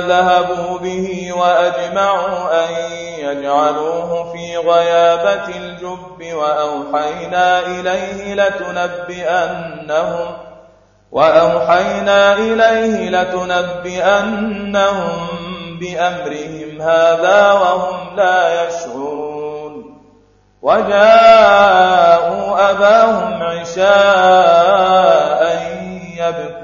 ذهبوا به وأجمعوا أن يجعلوه في غيابة الجب وأوحينا إليه لتنبئنهم وأوحينا إليه لتنبئنهم بأمرهم هذا وهم لا يشعرون وجاءوا أباهم عشاء يبكون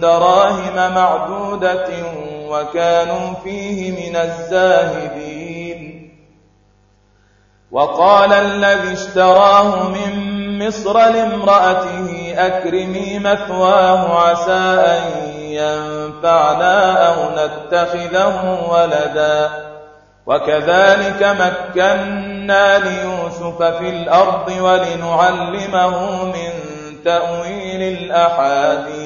دراهم معدودة وكانوا فيه من الزاهدين. وقال الذي اشتراه من مصر لامرأته أكرمي مثواه عسى أن ينفعنا أو نتخذه ولدا. وكذلك مكنا ليوسف في الأرض ولنعلمه من تأويل الأحاديث.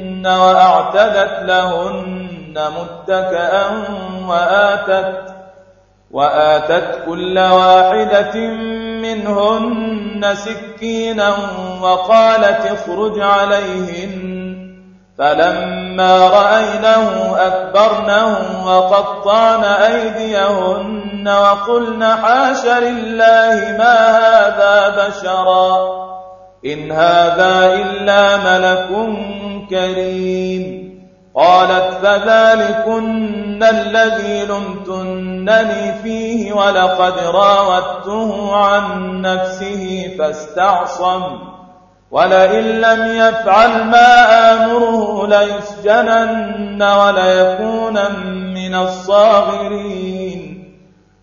وأعتدت لهن متكأ وآتت وآتت كل واحدة منهن سكينا وقالت اخرج عليهن. فلما رأينه أكبرنه وقطعن أيديهن وقلن حاش لله ما هذا بشرا. إن هذا إلا ملك كريم. قالت فذلكن الذي لمتنني فيه ولقد راودته عن نفسه فاستعصم. ولئن لم يفعل ما آمره ليسجنن وليكونا من الصاغرين.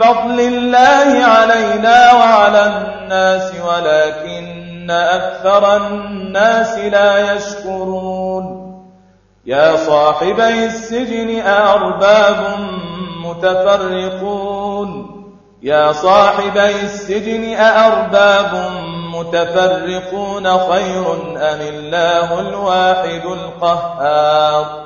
فضل الله علينا وعلى الناس ولكن أكثر الناس لا يشكرون. يا صاحبي السجن أأرباب متفرقون. يا صاحبي السجن أأرباب متفرقون خير أم الله الواحد القهار؟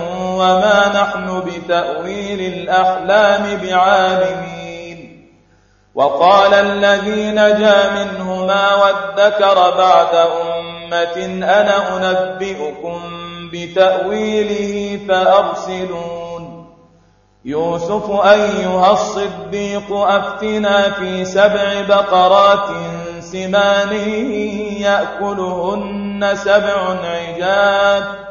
وما نحن بتأويل الأحلام بعالمين وقال الذي نجا منهما وادكر بعد أمة أنا أنبئكم بتأويله فأرسلون يوسف أيها الصديق أفتنا في سبع بقرات سمان يأكلهن سبع عجاف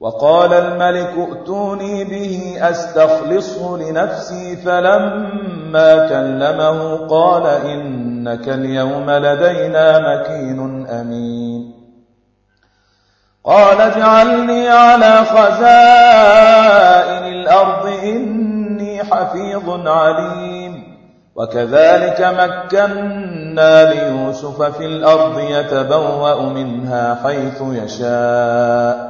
وقال الملك ائتوني به أستخلصه لنفسي فلما كلمه قال إنك اليوم لدينا مكين أمين. قال اجعلني على خزائن الأرض إني حفيظ عليم. وكذلك مكنا ليوسف في الأرض يتبوأ منها حيث يشاء.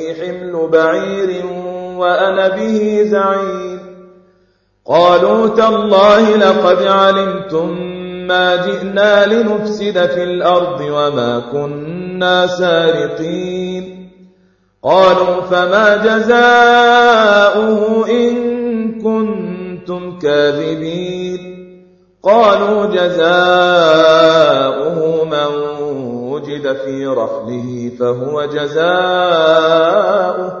بعير وأنا به زعيم. قالوا تالله لقد علمتم ما جئنا لنفسد في الأرض وما كنا سارقين. قالوا فما جزاؤه إن كنتم كاذبين. قالوا جزاؤه من وجد في رحله فهو جزاؤه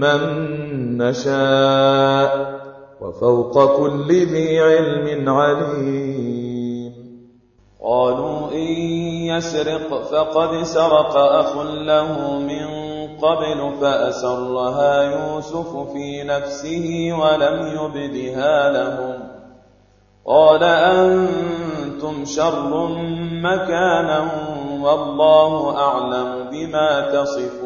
من نشاء وفوق كل ذي علم عليم. قالوا إن يسرق فقد سرق أخ له من قبل فأسرها يوسف في نفسه ولم يبدها لهم. قال أنتم شر مكانا والله أعلم بما تصفون.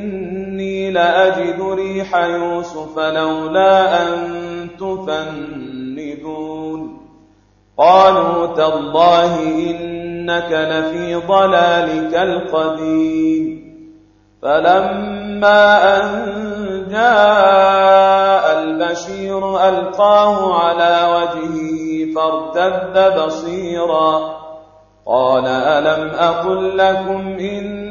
لأجد ريح يوسف لولا أن تفندون. قالوا تالله إنك لفي ضلالك القديم. فلما أن جاء البشير ألقاه على وجهه فارتد بصيراً. قال ألم أقل لكم إني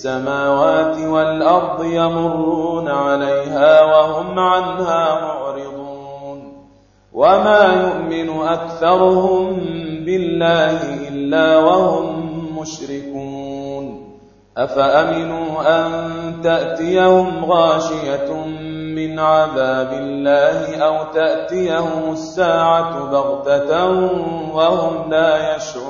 السماوات والأرض يمرون عليها وهم عنها معرضون وما يؤمن أكثرهم بالله إلا وهم مشركون أفأمنوا أن تأتيهم غاشية من عذاب الله أو تأتيهم الساعة بغتة وهم لا يشعرون